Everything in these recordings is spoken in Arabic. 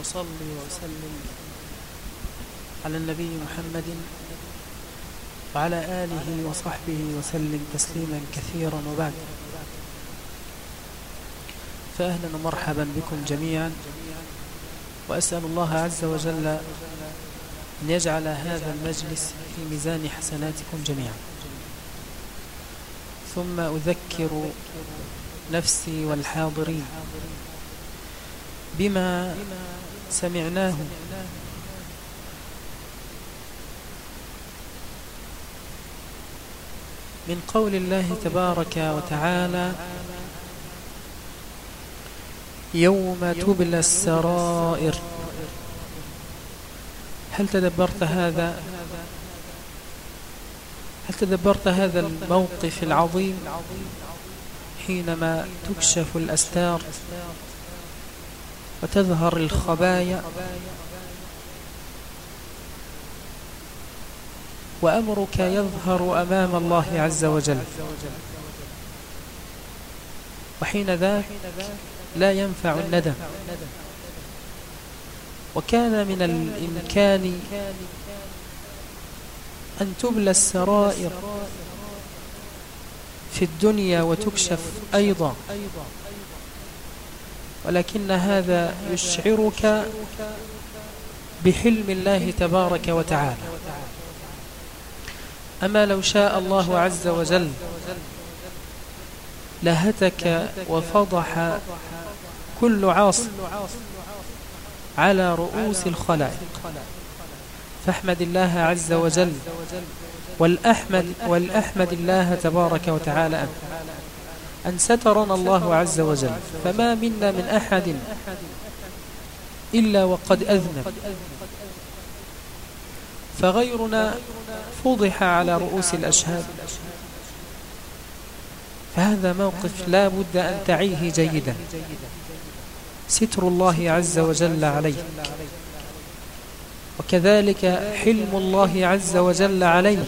وصلي وسلم على النبي محمد وعلى آله وصحبه وسلم تسليما كثيرا وبعد. فأهلا ومرحبا بكم جميعا وأسأل الله عز وجل أن يجعل هذا المجلس في ميزان حسناتكم جميعا. ثم أذكر نفسي والحاضرين بما سمعناه. من قول الله تبارك وتعالى يوم تبلى السرائر. هل تدبرت هذا؟ هل تدبرت هذا الموقف العظيم حينما تكشف الأستار؟ وتظهر الخبايا. وأمرك يظهر أمام الله عز وجل. وحين ذاك لا ينفع الندم. وكان من الإمكان أن تبلى السرائر في الدنيا وتكشف أيضا. ولكن هذا يشعرك بحلم الله تبارك وتعالى. أما لو شاء الله عز وجل لهتك وفضح كل عاص على رؤوس الخلائق فاحمد الله عز وجل والأحمد, والأحمد الله تبارك وتعالى أن, أن سترنا الله عز وجل. فما منا من أحد إلا وقد أذنب. فغيرنا فضح على رؤوس الأشهاد. فهذا موقف لا بد أن تعيه جيدا. ستر الله عز وجل عليك وكذلك حلم الله عز وجل عليك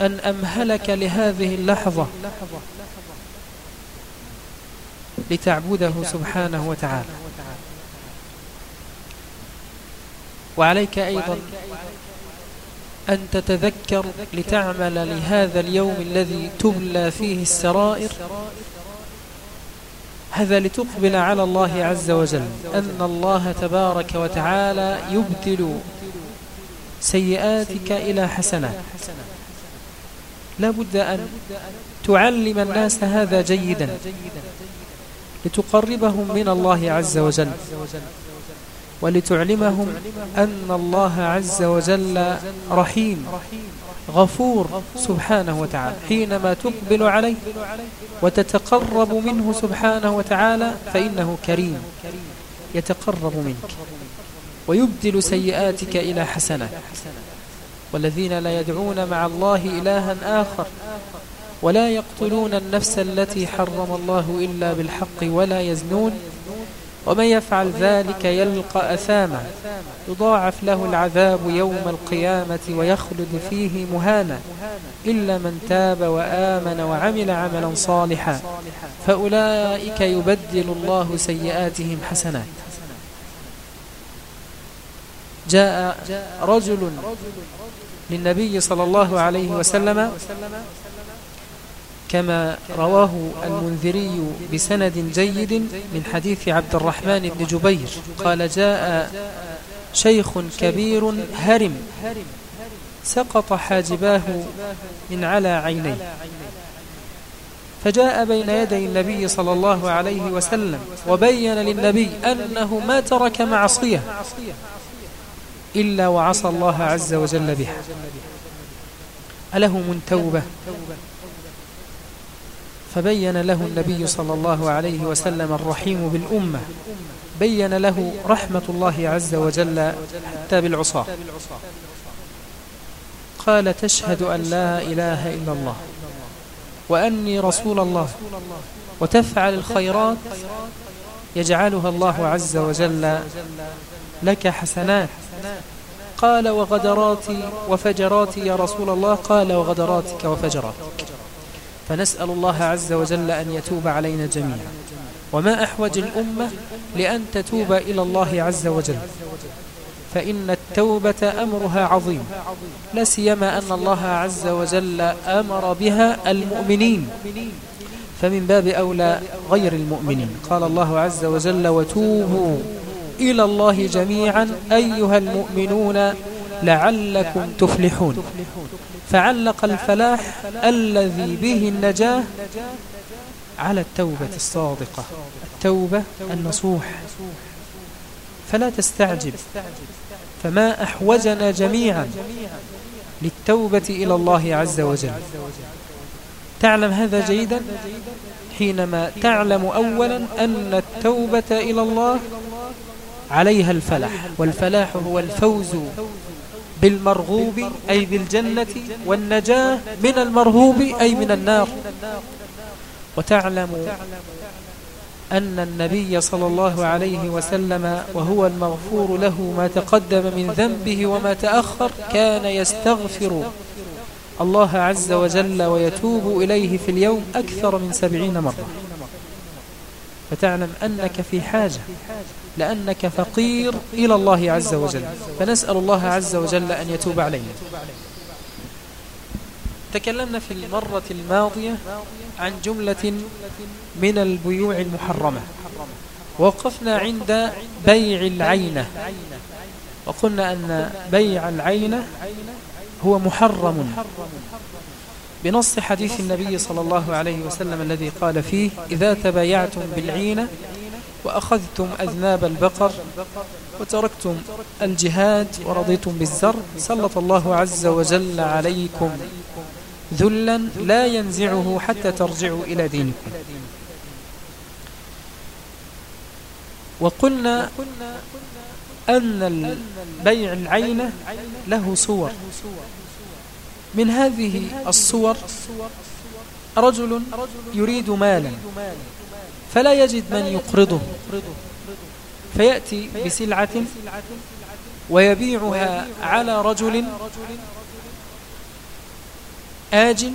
أن أمهلك لهذه اللحظة. لتعبده سبحانه وتعالى. وعليك أيضا أن تتذكر لتعمل لهذا اليوم الذي تبلى فيه السرائر هذا لتقبل على الله عز وجل أن الله تبارك وتعالى يبدل سيئاتك إلى حسنات. لا بد أن تعلم الناس هذا جيدا. لتقربهم من الله عز وجل ولتعلمهم أن الله عز وجل رحيم غفور سبحانه وتعالى. حينما تقبل عليه وتتقرب منه سبحانه وتعالى فإنه كريم يتقرب منك ويبدل سيئاتك إلى حسنات. والذين لا يدعون مع الله إلها آخر ولا يقتلون النفس التي حرم الله إلا بالحق ولا يزنون ومن يفعل ذلك يلقى أثاما يضاعف له العذاب يوم القيامة ويخلد فيه مهانا إلا من تاب وآمن وعمل عملا صالحا فأولئك يبدل الله سيئاتهم حسنات. جاء رجل للنبي صلى الله عليه وسلم كما رواه المنذري بسند جيد من حديث عبد الرحمن بن جبير. قال جاء شيخ كبير هرم سقط حاجباه من على عينيه فجاء بين يدي النبي صلى الله عليه وسلم وبين للنبي أنه ما ترك معصية إلا وعصى الله عز وجل بها. أله من توبة؟ فبين له النبي صلى الله عليه وسلم الرحيم بالأمة. بين له رحمة الله عز وجل حتى بالعصاة. قال تشهد أن لا إله إلا الله وأني رسول الله وتفعل الخيرات يجعلها الله عز وجل لك حسنات. قال وغدراتي وفجراتي يا رسول الله. قال وغدراتك وفجراتك. فنسأل الله عز وجل أن يتوب علينا جميعا. وما أحوج الأمة لأن تتوب إلى الله عز وجل. فإن التوبة أمرها عظيم. لا سيما أن الله عز وجل أمر بها المؤمنين. فمن باب أولى غير المؤمنين. قال الله عز وجل وتوبوا إلى الله جميعا أيها المؤمنون لعلكم تفلحون. فعلق الفلاح الذي به النجاة على التوبة الصادقة. التوبة النصوح. فلا تستعجب. فما أحوجنا جميعا للتوبة إلى الله عز وجل. تعلم هذا جيدا حينما تعلم أولا أن التوبة إلى الله عليها الفلاح. والفلاح هو الفوز بالمرغوب أي بالجنة والنجاة من المرهوب أي من النار. وتعلم أن النبي صلى الله عليه وسلم وهو المغفور له ما تقدم من ذنبه وما تأخر كان يستغفر الله عز وجل ويتوب إليه في اليوم أكثر من سبعين مرة. فتعلم أنك في حاجة. لأنك فقير إلى الله عز وجل. فنسأل الله عز وجل أن يتوب علينا. تكلمنا في المرة الماضية عن جملة من البيوع المحرمة. وقفنا عند بيع العينة. وقلنا أن بيع العينة هو محرم. بنص حديث النبي صلى الله عليه وسلم الذي قال فيه إذا تبايعتم بالعينة وأخذتم أذناب البقر وتركتم الجهاد ورضيتم بالزر سلط الله عز وجل عليكم ذلا لا ينزعه حتى ترجعوا إلى دينكم. وقلنا أن بيع العينة له صور. من هذه الصور رجل يريد مالا. فلا يجد من يقرضه. فيأتي بسلعة ويبيعها على رجل آجل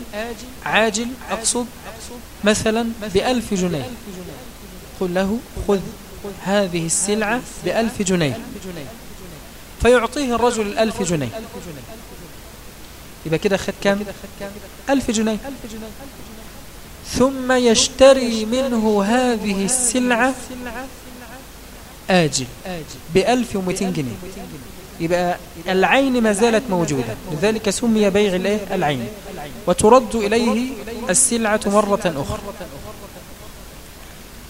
عاجل أقصد مثلا بألف جنيه. قل له خذ هذه السلعة بألف جنيه. فيعطيه الرجل الألف جنيه. يبقى كده خد كام؟ ألف جنيه. ثم يشتري منه هذه السلعة آجل بألف ومتين جنيه. يبقى العين ما زالت موجودة. لذلك سمي بيع العين. وترد إليه السلعة مرة أخرى.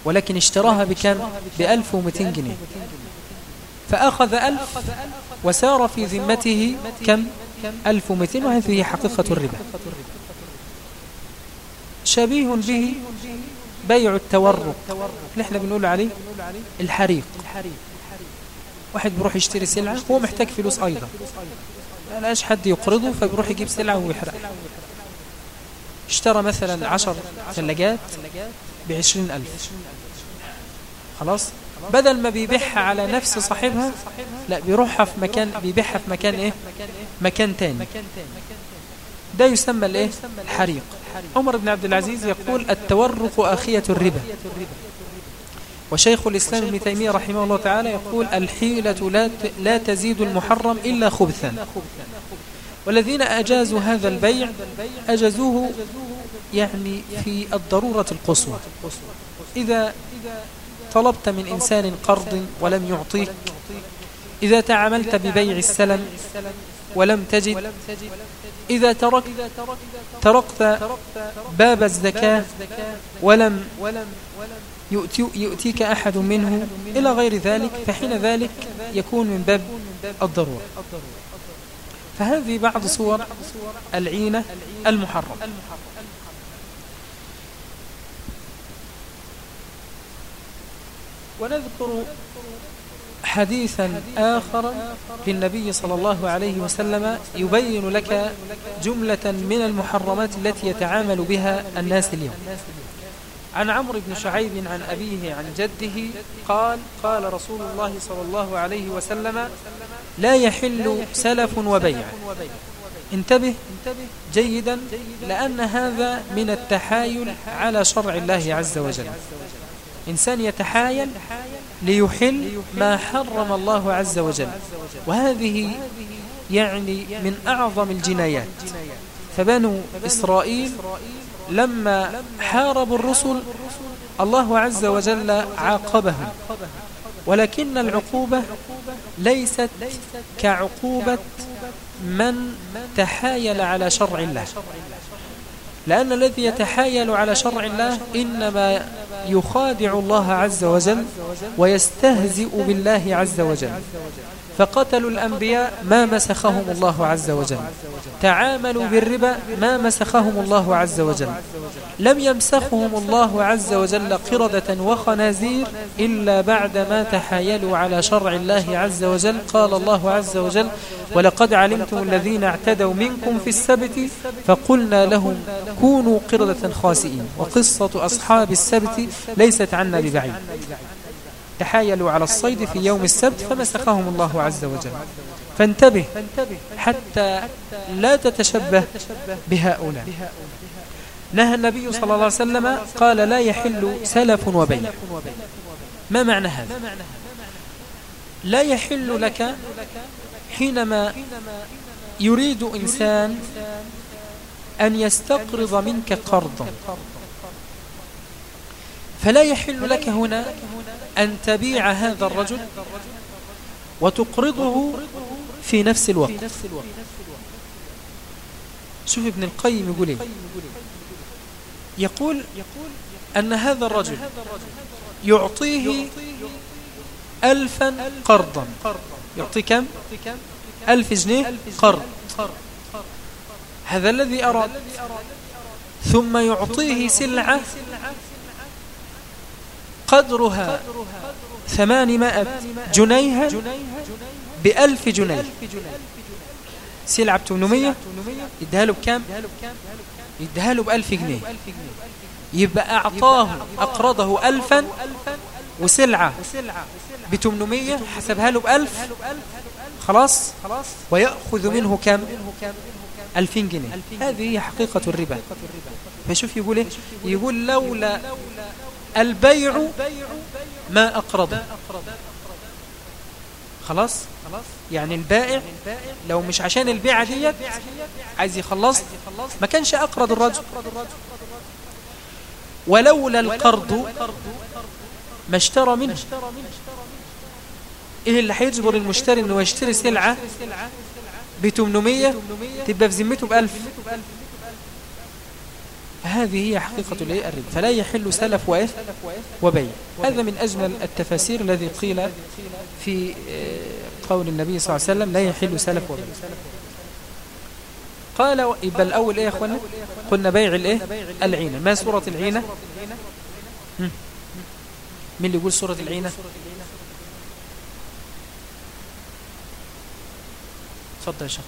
ولكن اشتراها بكم بألف ومتين جنيه. فأخذ ألف وسار في ذمته كم؟ ألف ومتين وهذه حقيقة الربا. شبيه به بيع التورق. اللي إحنا بنقول عليه الحريق. واحد بيروح يشتري سلعة هو محتاج فلوس أيضا. ما لقاش حد يقرضه فبيروح يجيب سلعة ويحرق. اشترى مثلا عشر ثلاجات بعشرين ألف. خلاص؟ بدل ما بيبيعها على نفس صاحبها لا بيروحها في مكان بيبيعها في مكان إيه؟ مكان تاني. ده يسمى الإيه؟ الحريق. عمر بن عبد العزيز يقول التورق أخية الربا. وشيخ الإسلام ابن تيمية رحمه الله تعالى يقول الحيلة لا لا تزيد المحرم إلا خبثا. والذين أجازوا هذا البيع أجازوه يعني في الضرورة القصوى. إذا طلبت من إنسان قرض ولم يعطيك إذا تعاملت ببيع السلم ولم تجد إذا تركت تركت باب الزكاة ولم يؤتيك أحد منه إلى غير ذلك فحين ذلك يكون من باب الضرورة. فهذه بعض صور العينة المحرم ونذكر حديثا آخر للنبي صلى الله عليه وسلم يبين لك جملة من المحرمات التي يتعامل بها الناس اليوم. عن عمرو بن شعيب عن أبيه عن جده قال قال رسول الله صلى الله عليه وسلم لا يحل سلف وبيع. انتبه جيدا لأن هذا من التحايل على شرع الله عز وجل. إنسان يتحايل ليحل ما حرم الله عز وجل. وهذه يعني من أعظم الجنايات. فبنو إسرائيل لما حاربوا الرسل الله عز وجل عاقبهم. ولكن العقوبة ليست كعقوبة من تحايل على شرع الله. لأن الذي يتحايل على شرع الله إنما يخادع الله عز وجل ويستهزئ بالله عز وجل. فقتلوا الأنبياء ما مسخهم الله عز وجل. تعاملوا بالربا ما مسخهم الله عز وجل. لم يمسخهم الله عز وجل قردة وخنازير إلا بعدما تحايلوا على شرع الله عز وجل. قال الله عز وجل ولقد علمتم الذين اعتدوا منكم في السبت فقلنا لهم كونوا قردة خاسئين وقصة أصحاب السبت ليست عنا ببعيد. تحايلوا على الصيد في يوم السبت فمسخهم الله عز وجل. فانتبه حتى لا تتشبه بهؤلاء. نهى النبي صلى الله عليه وسلم قال لا يحل سلف وبيع ما معنى هذا؟ لا يحل لك حينما يريد إنسان أن يستقرض منك قرضا. فلا يحل لك هنا أن تبيع هذا الرجل وتقرضه في نفس الوقت. شوف ابن القيم يقول إيه؟ يقول أن هذا الرجل يعطيه ألفا قرضا. يعطي كم؟ ألف جنيه قرض. هذا الذي أراد. ثم يعطيه سلعة قدرها ثمانمائة جنيها بألف جنيه. سلعة بتمنمية يديها له بكام؟ يديها له بألف جنيه. يبقى أعطاه أقرضه ألفا وسلعة. بتمنمية حسبها له بألف. خلاص؟ ويأخذ منه كم ألفين جنيه. هذه هي حقيقة الربا. فشوف يقول إيه؟ يقول لولا البيع ما أقرض خلاص؟ يعني البائع لو مش عشان البيعة ديت عايز يخلص ما كانش أقرض الرجل. ولولا القرض ما اشترى منه. إيه اللي هيجبر المشتري إنه يشتري سلعة ب 800 تبقى في ذمته ب 1000 هذه هي حقيقة الربا فلا يحل سلف وإيه؟ وبيع. هذا من أجمل التفاسير الذي قيل في آه، قول النبي صلى الله عليه وسلم لا يحل سلف وبيع. قال يبقى الأول إيه أخوانا قلنا بيع الإيه؟ العينة. ما سورة العينة؟ مين اللي يقول سورة العينة؟ تفضل يا شيخ.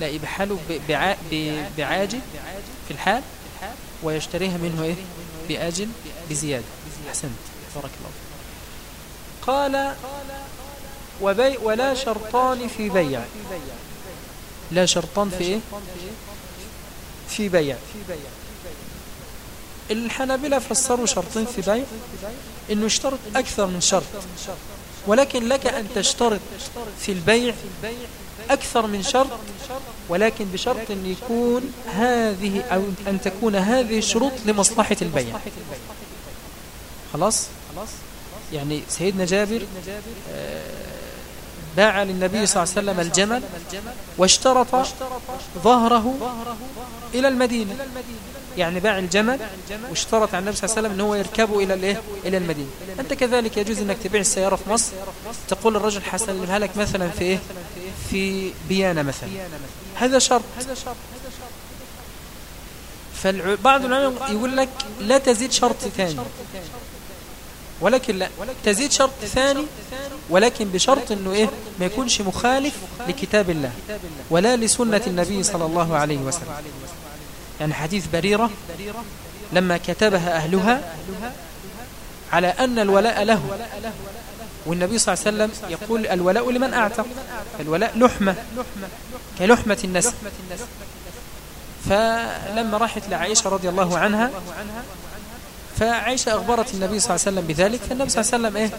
لا يبقى حاله بعاجل في الحال ويشتريها منه إيه؟ بآجل بزيادة. أحسنت. بارك الله قال وبي ولا شرطان في بيع. لا شرطان في إيه؟ في بيع. الحنابلة فسروا شرطين في بيع إنه يشترط أكثر من شرط ولكن لك أن تشترط في البيع أكثر من شرط ولكن بشرط أن يكون هذه أو أن تكون هذه الشروط لمصلحة البيع خلاص؟ يعني سيدنا جابر آه، باع للنبي صلى الله عليه وسلم الجمل واشترط ظهره إلى المدينة. يعني باع الجمل واشترط على النبي صلى الله عليه وسلم أنه يركبه إلى الإيه؟ إلى المدينة. أنت كذلك يجوز أنك تبيع السيارة في مصر. تقول الرجل حسلمها لك مثلا في إيه؟ في بيانة مثلا. هذا شرط. فبعض العلماء يقول لك لا تزيد شرط ثاني. ولكن لا تزيد شرط ثاني ولكن بشرط إنه إيه؟ ما يكونش مخالف لكتاب الله ولا لسنة النبي صلى الله عليه وسلم. يعني حديث بريرة لما كتبها أهلها على أن الولاء له. والنبي صلى الله عليه وسلم يقول الولاء لمن أعتق الولاء لحمة كلحمة النسب فلما راحت لعائشة رضي الله عنها فعائشة أخبرت النبي صلى الله عليه وسلم بذلك فالنبي صلى الله عليه وسلم إيه؟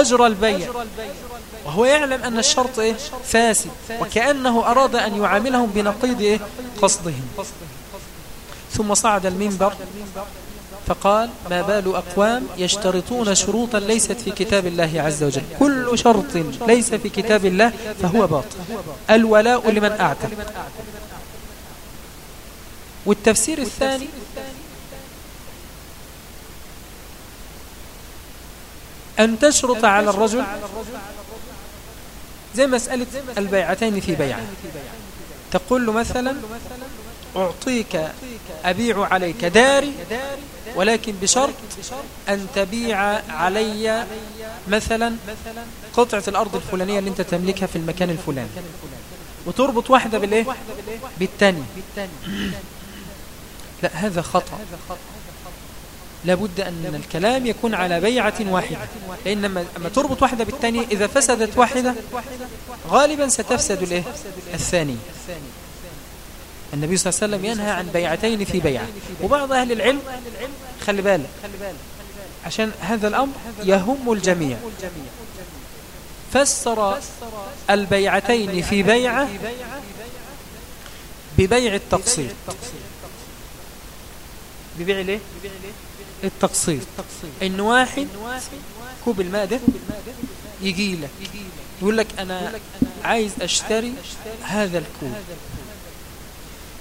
أجرى البيع. وهو يعلم أن الشرط إيه؟ فاسد وكأنه أراد أن يعاملهم بنقيض إيه؟ قصدهم. ثم صعد المنبر فقال ما بال أقوام يشترطون شروطا ليست في كتاب الله عز وجل. كل شرط ليس في كتاب الله فهو باطل. الولاء لمن أعتق. والتفسير الثاني أن تشرط على الرجل زي مسألة البيعتين في بيعة تقول له مثلا أعطيك أبيع عليك داري ولكن بشرط أن تبيع علي مثلا قطعة الأرض الفلانية اللي أنت تملكها في المكان الفلاني. وتربط واحدة بالإيه؟ بالتاني لا هذا خطأ. لابد أن الكلام يكون على بيعة واحدة. لأن لما تربط واحدة بالثانية إذا فسدت واحدة غالبا ستفسد الإيه؟ الثانية. النبي صلى الله عليه وسلم ينهى عن بيعتين في بيعة. وبعض أهل العلم خلي بالك عشان هذا الأمر يهم الجميع. فسر البيعتين في بيعة ببيع التقسيط ببيع ليه التقسيط إن واحد كوب الماء ده يجي لك يقول لك أنا عايز أشتري هذا الكوب.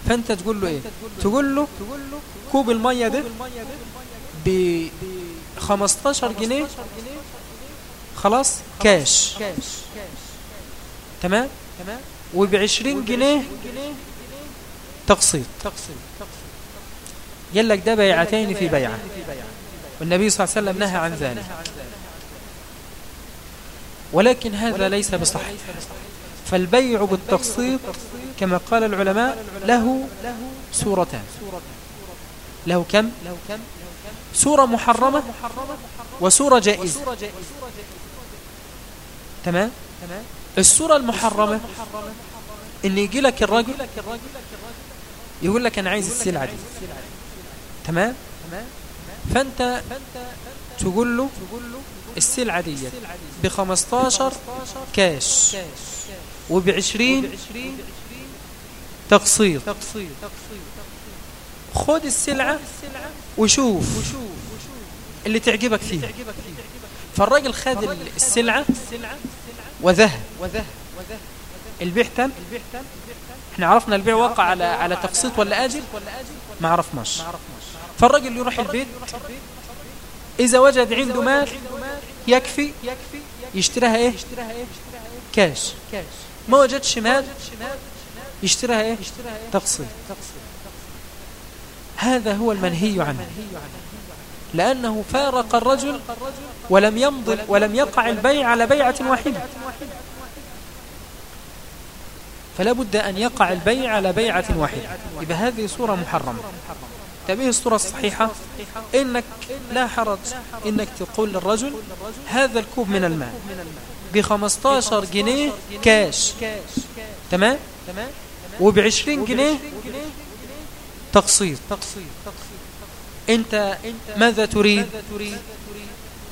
فأنت تقول له إيه؟ تقول له كوب المية ده ب 15 جنيه خلاص كاش تمام؟ وب 20 جنيه تقسيط قال لك ده بيعتين في بيعة. والنبي صلى الله عليه وسلم نهى عن ذلك. ولكن هذا ليس بصحيح. فالبيع بالتقسيط كما قال العلماء له سورتان له كم؟ سورة محرمة وسورة جائزة. تمام؟ السورة المحرمة إن يجي لك الرجل يقول لك أنا عايز السلعة دي. تمام؟ فأنت تقول له السلعة دي ب 15 كاش وب 20 تقسيط. خد السلعة وشوف اللي تعجبك فيها فالراجل خد السلعة وذهب. البيع تم. إحنا عرفنا البيع وقع على على تقسيط ولا آجل؟ ما عرفناش. فالراجل يروح البيت إذا وجد عنده مال يكفي يشتريها إيه؟ كاش. ما وجدش مال يشتريها إيه؟ تقسيط هذا هو المنهي عنه. لأنه فارق الرجل ولم يمضل ولم يقع البيع على بيعة واحدة. فلا بد أن يقع البيع على بيعة واحدة. يبقى هذه صورة محرمة. تبيه الصورة الصحيحة. إنك لا حرج. إنك تقول للرجل هذا الكوب من الماء. بخمستاشر جنيه كاش. تمام؟ وبعشرين جنيه تقسيط. أنت ماذا تريد؟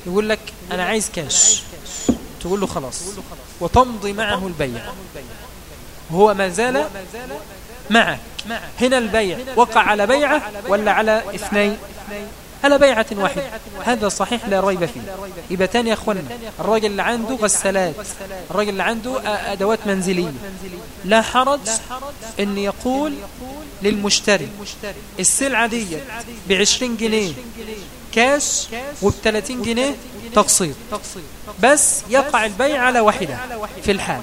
يقول لك أنا عايز كاش. تقول له خلاص. وتمضي معه البيع. هو ما زال معك هنا البيع. وقع على بيعة ولا على اثنين؟ على بيعة واحدة. هذا صحيح لا ريب فيه. يبقى يا أخوانا الراجل اللي عنده غسالات. الراجل اللي عنده أدوات منزلية. لا حرج أن يقول للمشتري السلعة دي بعشرين جنيه كاش وبثلاثين جنيه تقسيط. بس يقع البيع على واحدة في الحال.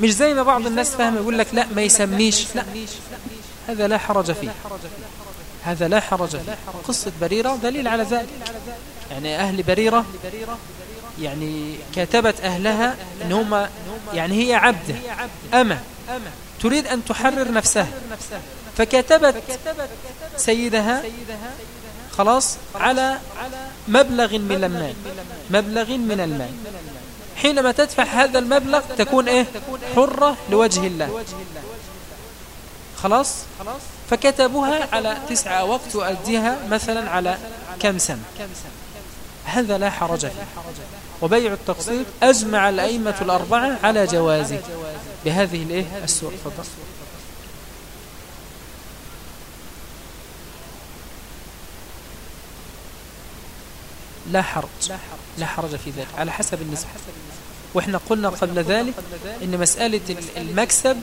مش زي ما بعض الناس فهم يقول لك لا ما يسميش. لا. هذا لا حرج فيه. هذا لا حرج فيه. قصة بريرة دليل على ذلك. يعني أهل بريرة يعني كتبت أهلها إن هم يعني هي عبدة أما تريد أن تحرر نفسها. فكتبت سيدها خلاص على مبلغ من المال. مبلغ من المال. حينما تدفع هذا المبلغ تكون إيه؟ حرة لوجه الله. خلاص؟ فكتبوها على تسعة وقت تؤديها مثلا على كم سنة. هذا لا حرج فيه. وبيع التقسيط أجمع الأئمة الأربعة على جوازه بهذه السورة فضل لا حرج لا حرج في ذلك على حسب النسبة. وإحنا قلنا قبل ذلك إن مسألة المكسب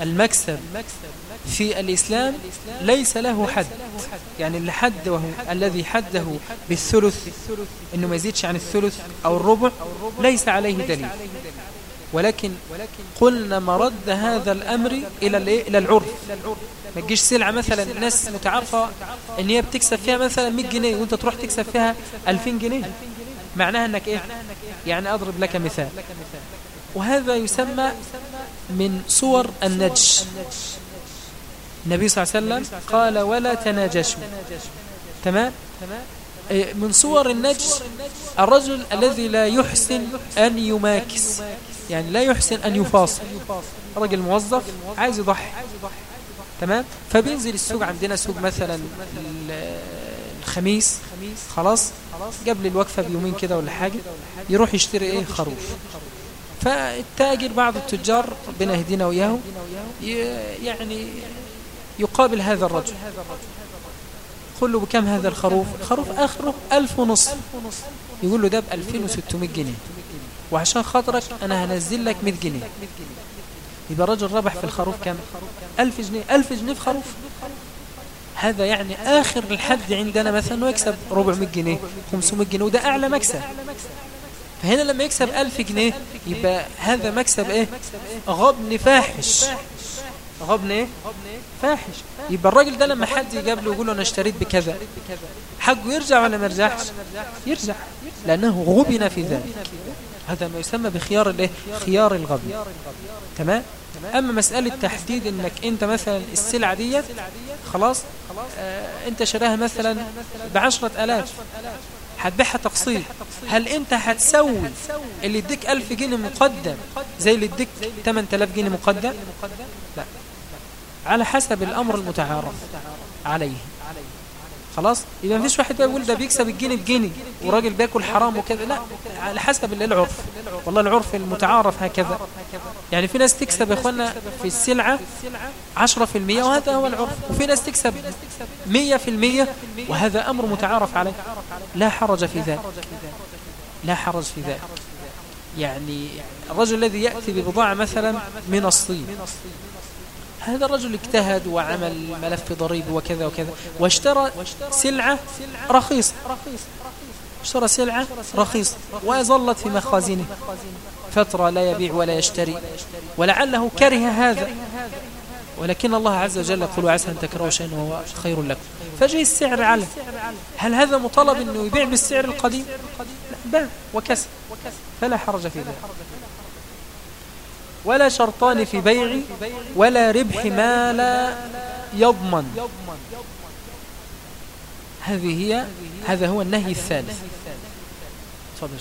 المكسب في الإسلام ليس له حد. يعني اللي حده الذي حده بالثلث إنه ما يزيدش عن الثلث أو الربع ليس عليه دليل. ولكن قلنا مرد هذا الأمر إلى إلى العرف. ما تجيش سلعة مثلا الناس متعرفة إن هي بتكسب فيها مثلا 100 جنيه وأنت تروح تكسب فيها 2000 جنيه. معناها إنك إيه؟ يعني أضرب لك مثال. وهذا يسمى من صور النجش. النبي صلى الله عليه وسلم قال ولا تناجشوا. تمام؟ إيه، من صور النجش الرجل الذي لا يحسن أن يماكس. يعني لا يحسن أن يفاصل. رجل موظف عايز يضحي. تمام؟ فبينزل السوق عندنا سوق مثلا الخميس. خلاص؟ قبل الوقفة بيومين كده ولا حاجة. يروح يشتري إيه؟ خروف. فالتاجر بعض التجار ربنا يهدينا وياهم يعني يقابل هذا الرجل. قل له بكم هذا الخروف؟ الخروف آخره ألف ونص. يقول له ده ب 2600 جنيه. وعشان خاطرك أنا هنزل لك 100 جنيه. يبقى رجل ربح في الخروف كم ألف جنيه. ألف جنيه في خروف. هذا يعني آخر الحد عندنا مثلا أنه يكسب 400 جنيه 500 جنيه وده أعلى مكسب. فهنا لما يكسب ألف جنيه يبقى هذا مكسب إيه؟ غبن فاحش غبن إيه؟ فاحش. يبقى الراجل ده لما حد يجاب له يقول له أنا اشتريت بكذا. حقه يرجع ولا ما يرجعش؟ يرجع. لأنه غبن في ذلك. هذا ما يسمى بخيار الايه؟ خيار الغبن تمام؟ أما مسألة تحديد أنك أنت مثلا السلعة دي خلاص آه أنت شراها مثلا بعشرة ألاف. هتبيعها تقسيط. هل أنت هتسوي اللي يديك ألف جنيه مقدم زي اللي يديك 8000 جنيه مقدم؟ لا. على حسب الأمر المتعارف عليه. خلاص؟ يبقى مفيش واحد يقول ده بيكسب الجنيه بجنيه وراجل بياكل حرام وكذا لا على حسب العرف. والله العرف المتعارف هكذا. يعني في ناس تكسب يا إخوانا في السلعة 10% وهذا هو العرف. وفي ناس تكسب 100% وهذا أمر متعارف عليه. لا حرج في ذلك. لا حرج في ذلك. يعني الرجل الذي يأتي ببضاعة مثلا من الصين هذا الرجل اجتهد وعمل ملف ضريبي وكذا وكذا. واشترى سلعة رخيصة. اشترى سلعة رخيصة. وظلت في مخازنه. فترة لا يبيع ولا يشتري. ولعله كره هذا. ولكن الله عز وجل يقول عسى أن تكرهوا شيئا وهو خير لكم. فجي السعر على. هل هذا مطالب أنه يبيع بالسعر القديم؟ لا باع وكسب. فلا حرج في ذلك. ولا شرطان في بيع ولا ربح ما لا يضمن. هذه هي هذا هو النهي الثالث. تفضل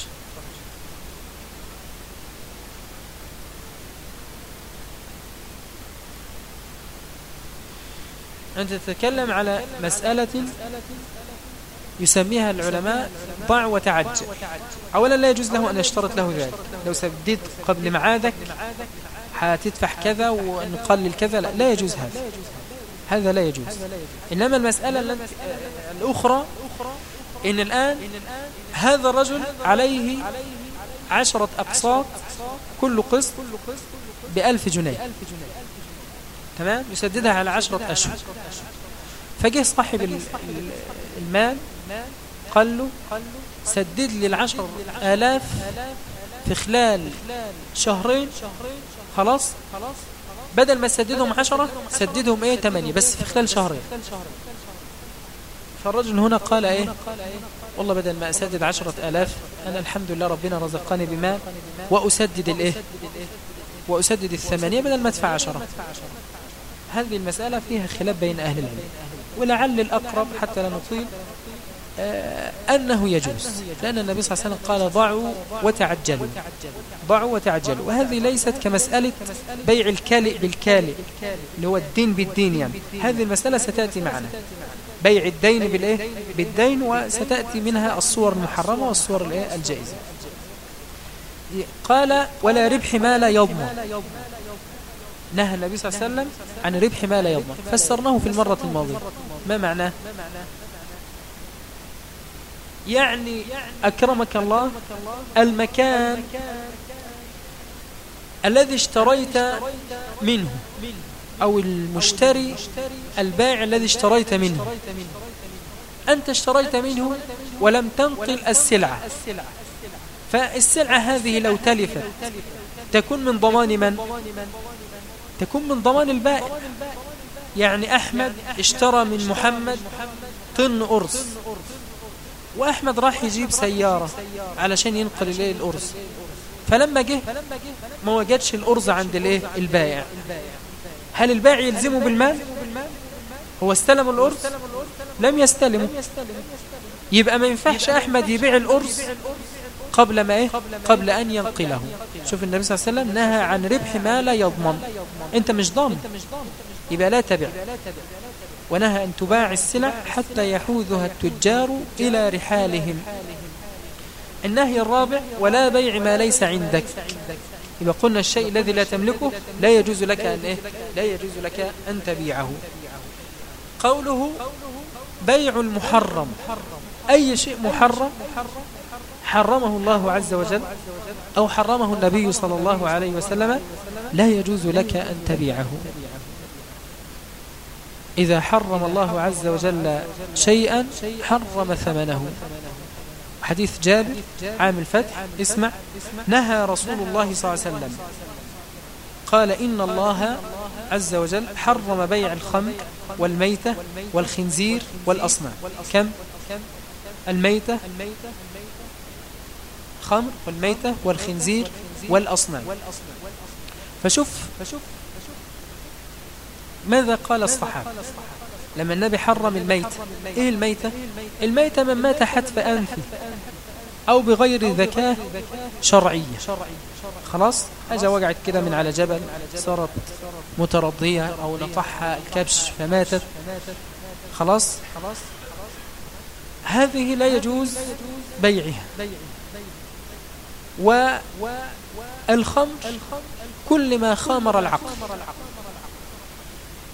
أنت تتكلم على مسألة يسميها العلماء ضع وتعجل أولا لا يجوز له أن يشترط له ذلك. لو سددت قبل معادك حتدفع كذا ونقلل كذا. لا, لا يجوز هذا. هذا لا يجوز. إنما المسألة الأخرى إن الآن هذا الرجل عليه عشرة أقساط كل قسط بألف جنيه. تمام؟ يسددها على عشرة أشهر. فجه صاحب المال قال له سدد لي العشر آلاف في خلال شهرين. خلاص؟ بدل ما تسددهم عشرة سددهم إيه؟ تمانية بس في خلال شهرين. فالرجل هنا قال إيه؟ والله بدل ما أسدد عشرة آلاف أنا الحمد لله ربنا رزقني بمال وأسدد الإيه؟ وأسدد الثمانية بدل ما أدفع عشرة. هذه المسألة فيها خلاف بين أهل العلم ولعل الأقرب حتى لا نطيل أنه يجوز. لأن النبي صلى الله عليه وسلم قال ضعوا وتعجلوا. ضعوا وتعجلوا. وهذه ليست كمسألة بيع الكالئ بالكالئ اللي هو الدين بالدين يعني. هذه المسألة ستأتي معنا. بيع الدين بالإيه؟ بالدين وستأتي منها الصور المحرمة والصور؟ الجائزة. قال ولا ربح ما لا يضمن. نهى النبي صلى الله عليه وسلم عن ربح ما لا يضمن. فسرناه في المرة الماضية. ما معناه؟ يعني أكرمك الله المكان الذي اشتريت منه أو المشتري البائع الذي اشتريت منه. أنت اشتريت منه ولم تنقل السلعة. فالسلعة هذه لو تلفت تكون من ضمان من؟ تكون من ضمان البائع. يعني أحمد اشترى من محمد طن أرز. وأحمد راح يجيب سيارة علشان ينقل إليه الأرز. فلما جه ما وجدش الأرز عند الإيه؟ البائع. هل البائع يلزمه بالمال؟ هو استلم الأرز؟ لم يستلمه يبقى ما ينفعش أحمد يبيع الأرز قبل ما إيه؟ قبل أن ينقله. شوف النبي صلى الله عليه وسلم نهى عن ربح ما لا يضمن. أنت مش ضامن. يبقى لا تبع ونهى أن تباع السلع حتى يحوذها التجار إلى رحالهم. النهي الرابع ولا بيع ما ليس عندك. إذا قلنا الشيء الذي لا تملكه لا يجوز لك أن إيه؟ لا يجوز لك أن تبيعه. قوله بيع المحرم. أي شيء محرم؟ حرمه الله عز وجل أو حرمه النبي صلى الله عليه وسلم لا يجوز لك أن تبيعه. إذا حرم الله عز وجل شيئا حرم ثمنه. حديث جابر عام الفتح اسمع نهى رسول الله صلى الله عليه وسلم. قال إن الله عز وجل حرم بيع الخمر والميتة والخنزير والأصنام. كم؟ الميتة خمر والميتة والخنزير والأصنام. فشوف ماذا قال الصحابة لما النبي حرم الميتة؟ إيه الميتة؟ الميتة من مات حتف أنفه أو بغير ذكاء شرعية. خلاص؟ أجا وقعت كده من على جبل صارت مترضية أو نطحها الكبش فماتت. خلاص؟ هذه لا يجوز بيعها. والخمر كل ما خامر العقل.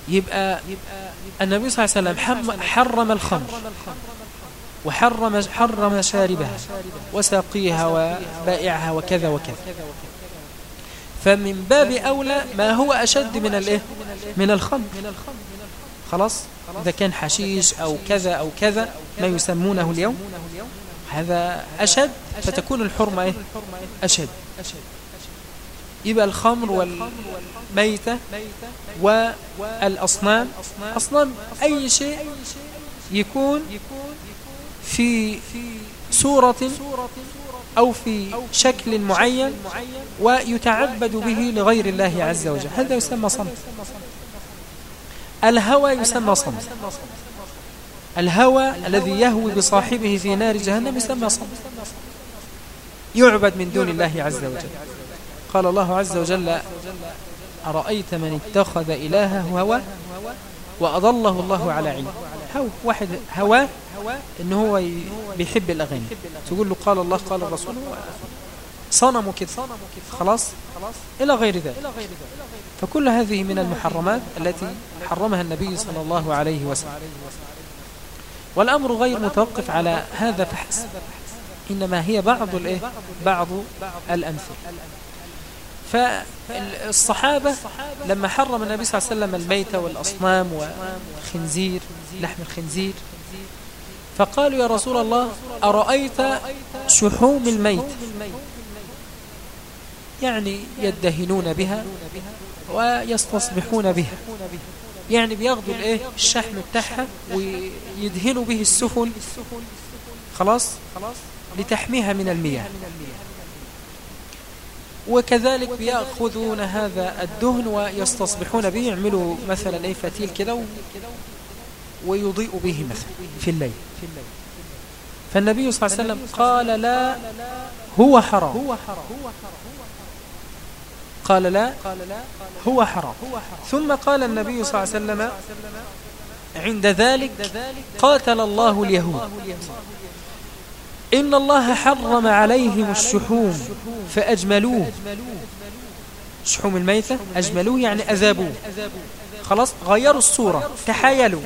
يبقى النبي صلى الله عليه وسلم حرم الخمر وحرم حرم شاربها وساقيها وبائعها وكذا وكذا. فمن باب أولى ما هو أشد من الإيه؟ من الخمر. خلاص؟ إذا كان حشيش أو كذا أو كذا ما يسمونه اليوم هذا أشد فتكون الحرمة إيه؟ أشد. يبقى الخمر والميتة والأصنام. أصنام. أي شيء يكون في صورة أو في شكل معين ويتعبد به لغير الله عز وجل. هذا يسمى صمت. الهوى يسمى صمت. الهوى الذي يهوي بصاحبه في نار جهنم يسمى صمت. يعبد من دون الله عز وجل. قال الله عز وجل أرأيت من اتخذ إلهه هوى وأضله الله على علم؟ هو واحد هواه إن هو بيحب الأغاني. تقول له قال الله قال الرسول صنموا كده. خلاص؟ إلى غير ذلك. فكل هذه من المحرمات التي حرمها النبي صلى الله عليه وسلم. والأمر غير متوقف على هذا فحسب إنما هي بعض الإيه؟ بعض الأمثل فالصحابة لما حرم النبي صلى الله عليه وسلم الميتة والأصنام والخنزير لحم الخنزير فقالوا يا رسول الله أرأيت شحوم الميت؟ يعني يدهنون بها ويستصبحون بها. يعني بياخدوا الإيه؟ الشحم بتاعها ويدهنوا به السفن خلاص؟ لتحميها من المياه. وكذلك بيأخذون هذا الدهن ويستصبحون به يعملوا مثلا أي فتيل كده ويضيء به مثلا في الليل. فالنبي صلى الله عليه وسلم قال لا هو حرام. قال لا هو حرام. ثم قال النبي صلى الله عليه وسلم عند ذلك قاتل الله اليهود. إن الله حرم عليهم الشحوم فأجملوه. شحوم الميتة أجملوه يعني أذابوه. خلاص غيروا الصورة تحايلوا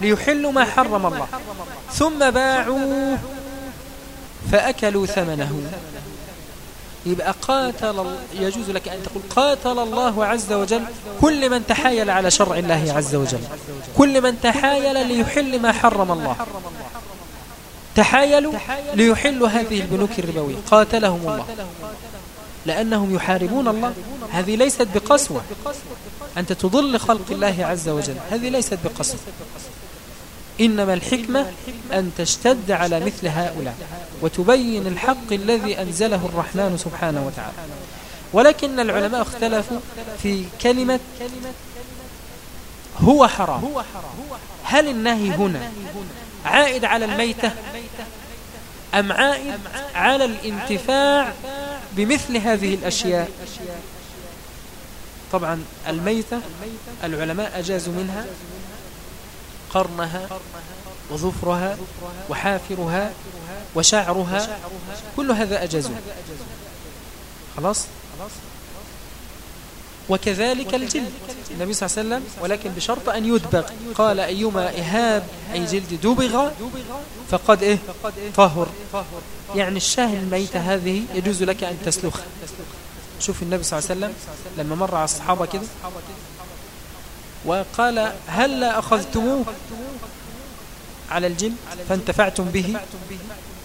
ليحلوا ما حرم الله. ثم باعوا فأكلوا ثمنه. يبقى قاتل يجوز لك أن تقول قاتل الله عز وجل كل من تحايل على شرع الله عز وجل. كل من تحايل ليحل ما حرم الله. تحايلوا ليحلوا هذه البنوك الربوية. قاتلهم الله. لأنهم يحاربون الله. هذه ليست بقسوة. أنت تضل خلق الله عز وجل. هذه ليست بقسوة. إنما الحكمة أن تشتد على مثل هؤلاء وتبين الحق الذي أنزله الرحمن سبحانه وتعالى. ولكن العلماء اختلفوا في كلمة هو حرام. هل النهي هنا عائد على الميتة أم عائد على الانتفاع بمثل هذه الأشياء؟ طبعا الميتة العلماء أجازوا منها قرنها وظفرها وحافرها وشعرها كل هذا أجازوا. خلاص؟ وكذلك الجلد. النبي صلى الله عليه وسلم ولكن بشرط أن يدبغ. قال أيما إهاب أي جلد دبغ فقد إيه؟ طهر. يعني الشاه الميتة هذه يجوز لك أن تسلخها شوف النبي صلى الله عليه وسلم لما مر على الصحابة كده وقال هل لا أخذتموه على الجن فانتفعتم به.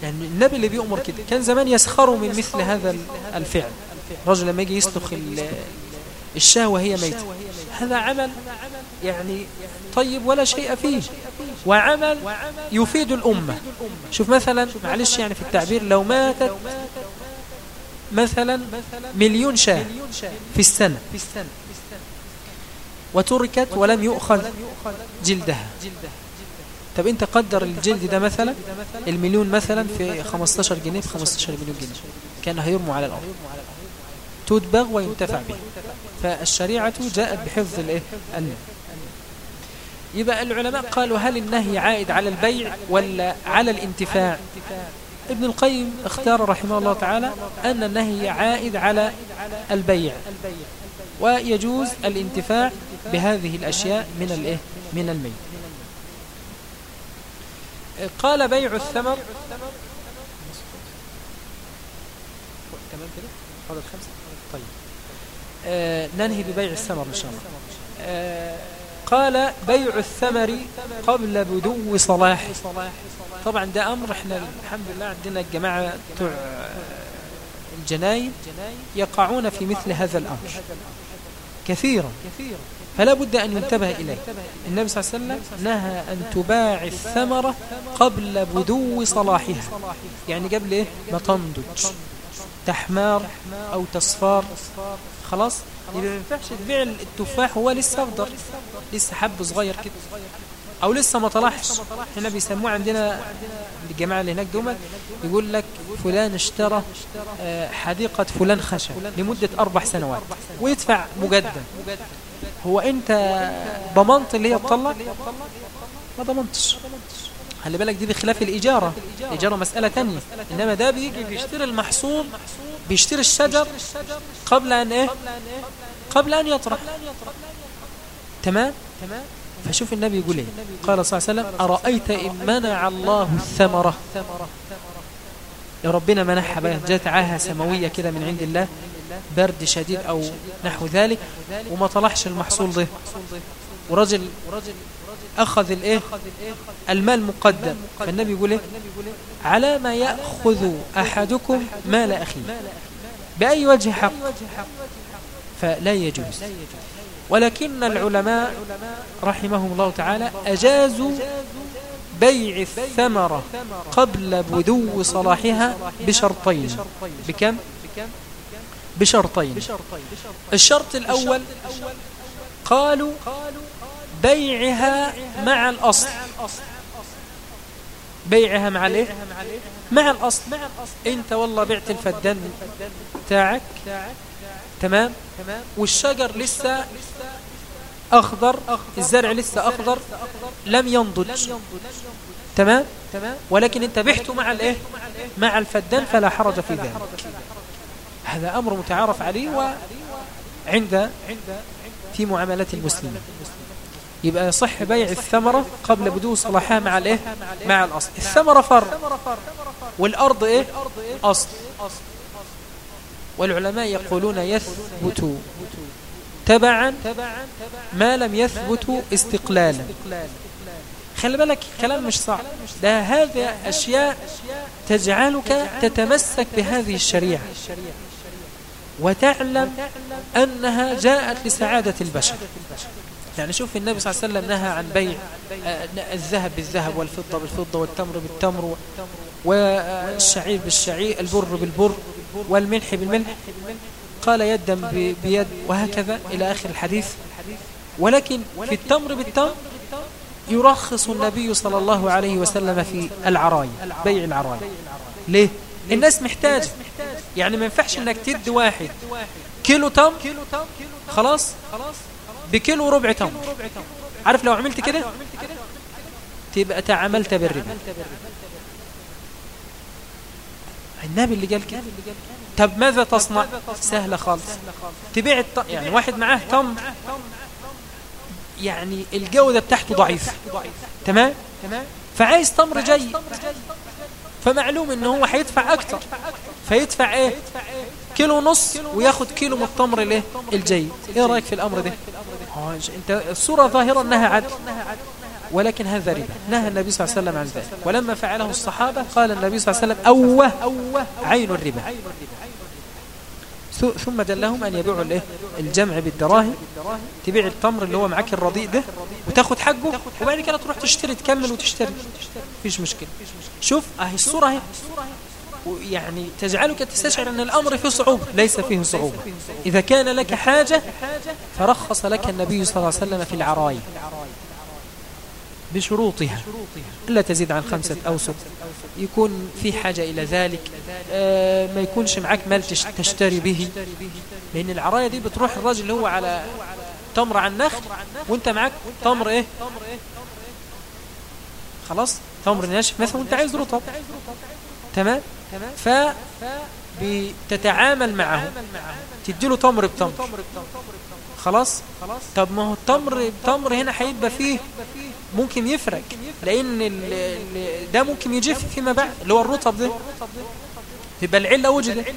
يعني النبي اللي بيؤمر كده كان زمان يسخروا من مثل هذا الفعل. رجل لما يجي يسلخ الشاة وهي ميتة. هذا عمل يعني طيب ولا شيء فيه. وعمل يفيد الأمة. شوف مثلا معلش يعني في التعبير لو ماتت مثلا مليون شاة في السنة. وتركت ولم يؤخذ جلدها. طب أنت قدر الجلد ده مثلا؟ المليون مثلا في 15 جنيه في 15 مليون جنيه. كان هيرموا على الأرض. تدبغ وينتفع به. فالشريعة جاءت بحفظ الايه؟ يبقى العلماء قالوا هل النهي عائد على البيع ولا على الانتفاع؟ ابن القيم اختار رحمه الله تعالى أن النهي عائد على البيع. ويجوز الانتفاع بهذه الأشياء من الايه؟ من الميت. قال بيع الثمر. تمام كده؟ فاضل خمسة. ننهي ببيع الثمر إن شاء الله. آه قال بيع الثمر قبل بدو صلاح. طبعا ده أمر إحنا الحمد لله عندنا الجماعة بتوع الجناين يقعون في مثل هذا الأمر كثيرا. فلا بد أن ينتبه إليه. النبي صلى الله عليه وسلم نهى أن تباع الثمرة قبل بدو صلاحها. يعني قبل إيه؟ ما تنضج تحمار أو تصفار. خلاص؟ يبقى ما ينفعش تبيع التفاح هو لسه أخضر لسه حب صغير كده. أو لسه ما طلعش. هنا بيسموه عندنا الجماعة اللي هناك دوما يقول لك فلان اشترى حديقة فلان خشب لمدة أربع سنوات. ويدفع مجدد هو أنت ضمنت اللي هي تطلع ما ضمنتش. خلي بالك دي بخلاف الإجارة الإجارة مسألة تانية. إنما ده بيجي بيشتري المحصول بيشتري الشجر قبل أن إيه؟ قبل أن يطرح. تمام؟ فشوف النبي يقول إيه؟ قال صلى الله عليه وسلم أرأيت إن منع الله الثمرة؟ يا ربنا منحها بقى جات عاهة سماوية كده من عند الله برد شديد أو نحو ذلك وما طلعش المحصول ده. ورجل أخذ الإيه؟ المال مقدم. فالنبي يقول إيه؟ على ما يأخذ أحدكم مال أخيه. بأي وجه حق؟ فلا يجوز. ولكن العلماء رحمهم الله تعالى أجازوا بيع الثمرة قبل بدو صلاحها بشرطين. بكم؟ بشرطين. الشرط الأول قالوا بيعها مع الأصل. بيعها مع الإيه؟ مع الأصل. أنت والله بعت الفدان بتاعك تمام؟ والشجر لسه أخضر الزرع لسه أخضر لم ينضج. تمام؟ ولكن أنت بحته مع الإيه؟ مع الفدان فلا حرج في ذلك. هذا أمر متعارف عليه وعند في معاملات المسلمين. يبقى يصح بيع الثمرة قبل بدو صلاحها مع الإيه؟ مع الأصل. الثمرة فر. والأرض إيه؟ أصل. والعلماء يقولون يثبت تبعا ما لم يثبت استقلالا. خلي بالك كلام مش صعب ده هذه أشياء تجعلك تتمسك بهذه الشريعة. وتعلم أنها جاءت لسعادة البشر. يعني شوف النبي صلى الله عليه وسلم نهى عن بيع آه، الذهب بالذهب والفضة بالفضة والتمر بالتمر والشعير بالشعير البر بالبر والملح بالملح. قال يدا بيد وهكذا إلى آخر الحديث. ولكن في التمر بالتمر يرخص النبي صلى الله عليه وسلم في العراي بيع العراي. ليه؟ الناس محتاجة. يعني ما ينفعش إنك تدي واحد كيلو تمر خلاص؟ بكيلو ربع تمر عارف لو عملت كده؟ تبقى تعاملت بالربا. النبي اللي قال كده. طب ماذا تصنع؟ سهلة خالص. تبيع الط... يعني واحد معاه تمر يعني الجودة بتاعته ضعيفة. تمام؟ فعايز تمر جيد فمعلوم إن هو هيدفع أكتر. فيدفع إيه؟ كيلو ونص وياخد كيلو من التمر الايه الجيد إيه رأيك في الأمر ده؟ انت الصورة ظاهرة أنها عدل ولكن هذا ربا نهى النبي صلى الله عليه وسلم عن ذلك. ولما فعله الصحابة قال النبي صلى الله عليه وسلم أوه, عين الربا. ثم دلهم أن يبيعوا الايه الجمع بالدراهم تبيع التمر اللي هو معاك الرديء ده وتاخد حقه وبعد كده تروح تشتري تكمل وتشتري. فيش مشكلة. شوف اهي الصورة أهي. يعني تجعلك تستشعر أن الأمر فيه صعوبة ليس فيه صعوبة. إذا كان لك حاجة فرخص لك النبي صلى الله عليه وسلم في العراي بشروطها. لا تزيد عن خمسة أوسط. يكون في حاجة إلى ذلك. آه ما يكونش معك مال تشتري به. لأن العراية دي بتروح الراجل اللي هو على تمر عن نخل وأنت معك تمر إيه؟ خلاص تمر ناشف مثلا وأنت عايز رطب. تمام؟ ف بتتعامل معه. تديله تمر بتمر. خلاص؟ طب ما هو التمر التمر هنا هيبقى فيه ممكن يفرق لأن ده ممكن يجف فيما بعد اللي هو الرطب ده. تبقى العلة وجدت.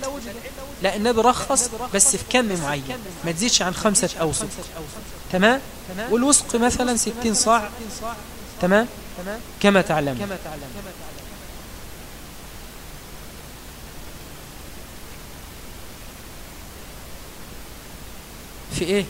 لا النبي رخص بس في كم معين. ما تزيدش عن خمسة أوسط. تمام؟ والوسق مثلا ستين صاع. تمام؟ كما تعلم في إيه؟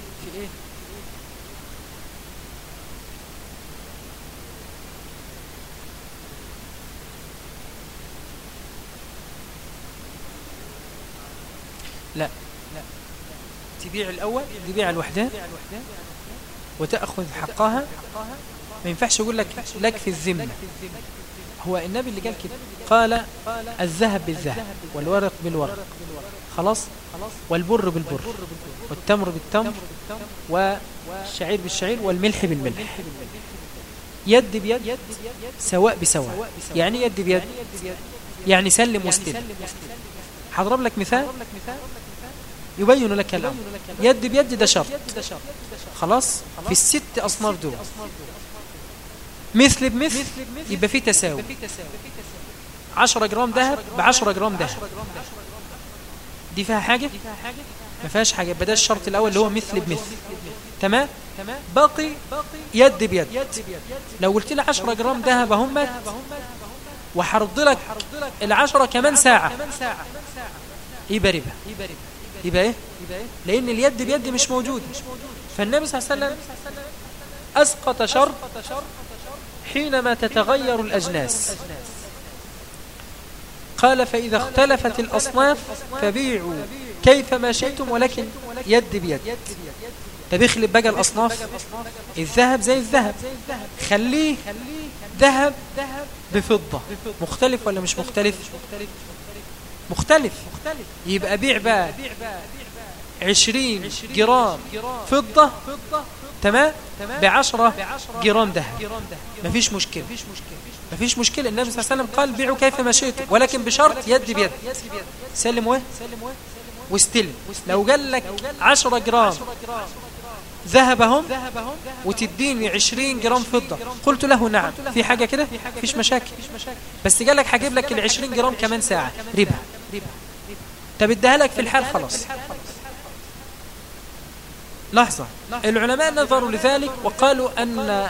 لا. لا تبيع الأول تبيع الوحدات وتأخذ حقها. ما ينفعش يقول لك لك في الذمة. هو النبي اللي قال كده. قال الذهب بالذهب والورق بالورق. خلاص؟ والبر بالبر والتمر بالتمر والشعير بالشعير والملح بالملح. يد بيد سواء بسواء. يعني يد بيد؟ يعني سلم واستلم. هضرب لك مثال؟ يبين لك الأمر. يد بيد ده شرط. خلاص؟ في الست أصناف دول. مثل بمثل يبقى في تساوي. 10 جرام ذهب ب 10 جرام ذهب. دي فيها حاجة؟ ما فيهاش حاجة. يبقى ده الشرط الأول اللي هو مثل بمثل. تمام؟ باقي يد بيد. لو قلت لي 10 جرام ذهب هم وحرض لك العشرة كمان ساعة. يبقى ربا. يبقى إيه؟ لأن اليد بيد مش موجود. فالنبي صلى الله عليه وسلم أسقط شرط حينما تتغير الأجناس. قال فإذا اختلفت الأصناف فبيعوا كيفما شئتم ولكن يد بيد. طب اخلب بقى الأصناف. الذهب زي الذهب. خليه ذهب بفضة. مختلف ولا مش مختلف؟ مختلف. يبقى بيع بقى عشرين جرام فضة تمام؟ بعشرة جرام ذهب. مفيش مشكلة. مفيش مشكلة. النبي صلى الله عليه وسلم قال بيعوا كيف ما شئتم. ولكن بشرط يد بيد. سلم وين واستلم لو قال لك عشرة جرام ذهبهم وتديني عشرين جرام فضة. قلت له نعم. في حاجة كده؟ فيش مشاكل. بس قال لك هجيب لك العشرين جرام كمان ساعة. ربا. طب اديها لك في الحال خلاص. لحظة. العلماء نظروا لذلك وقالوا أن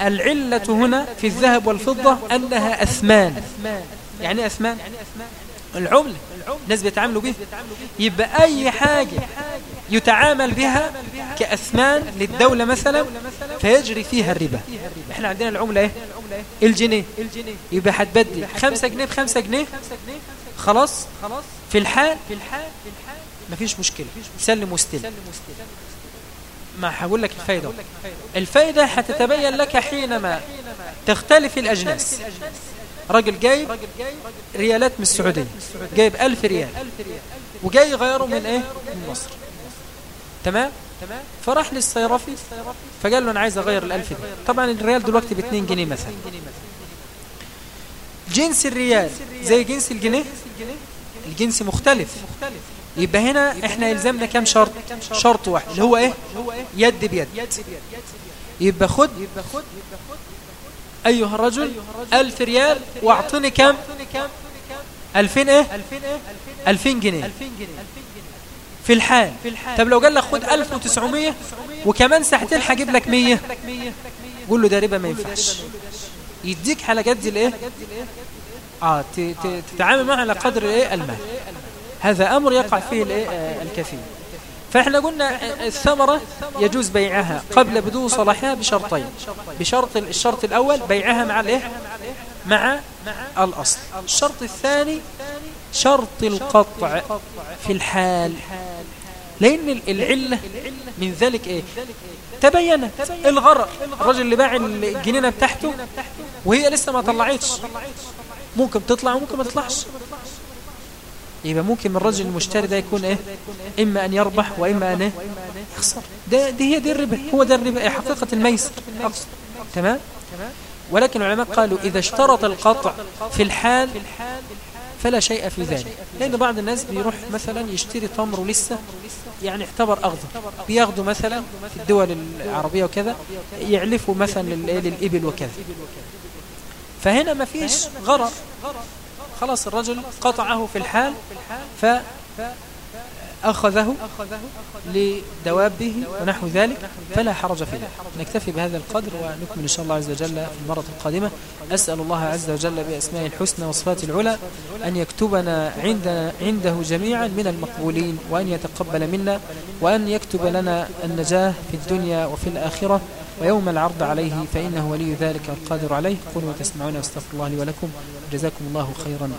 العلة هنا في الذهب والفضة أنها أثمان. يعني أثمان؟ العملة. الناس بيتعاملوا به يبقى أي حاجة يتعامل بها كأثمان للدولة مثلا فيجري فيها الربا. إحنا عندنا العملة إيه؟ الجنيه. يبقى هتبدل. خمسة جنيه بخمسة جنيه خلاص؟ في الحال؟ مفيش مشكلة. سلم واستلم. ما هقول لك الفايدة. الفايدة هتتبين لك حينما تختلف الأجناس. راجل جايب ريالات من السعودية. جايب ألف ريال. وجاي يغيره من إيه؟ من مصر. تمام؟ فراح للصيرفي فقال له أنا عايز أغير الألف دي. طبعا الريال دلوقتي ب 2 جنيه مثلا. جنس الريال زي جنس الجنيه؟ الجنس مختلف. يبقى هنا إحنا يلزمنا كم شرط؟ شرط واحد اللي هو إيه؟ يد بيد. يبقى خد أيها الرجل ألف ريال واعطني كم ألفين إيه؟ ألفين جنيه. في الحال. طب لو قال لك خد ألف وتسعمية وكمان ساعتين هجيب لك مية. قول له ده ربا ما ينفعش. يديك حلقات دي الإيه؟ آه تتعامل معها على قدر الإيه؟ المال. هذا أمر يقع فيه الكثير. فإحنا قلنا الثمرة يجوز بيعها قبل بدو صلاحها بشرطين. بشرط الشرط الأول بيعها مع الإيه؟ مع الأصل. الشرط الثاني شرط القطع في الحال. لأن العلة من ذلك إيه؟ تبين. الغرق. الرجل اللي باع الجنينة بتاعته وهي لسه ما طلعتش. ممكن تطلع وممكن ما تطلعش. يبقى ممكن من الرجل المشتري ده يكون إيه؟ إما أن يربح وإما أن إيه؟ يخسر. ده دي هي دي الربا هو ده الربا إيه؟ حقيقة الميسر. تمام؟ ولكن العلماء قالوا إذا اشترط القطع في الحال فلا شيء في ذلك. لأن بعض الناس بيروح مثلا يشتري تمر لسه يعني اعتبر أخضر. بياخدوا مثلا في الدول العربية وكذا يعلفوا مثلا للإبل وكذا. فهنا ما فيش غرر. خلاص الرجل قطعه في الحال فأخذه لدوابه ونحو ذلك فلا حرج في ذلك نكتفي بهذا القدر ونكمل إن شاء الله عز وجل في المرة القادمة. أسأل الله عز وجل بأسماء الحسنى وصفات العلى أن يكتبنا عند عنده جميعا من المقبولين وأن يتقبل منا وأن يكتب لنا النجاة في الدنيا وفي الآخرة. ويوم العرض عليه فإنه ولي ذلك القادر عليه. قولوا وتسمعون واستغفر الله لي ولكم. جزاكم الله خيرا.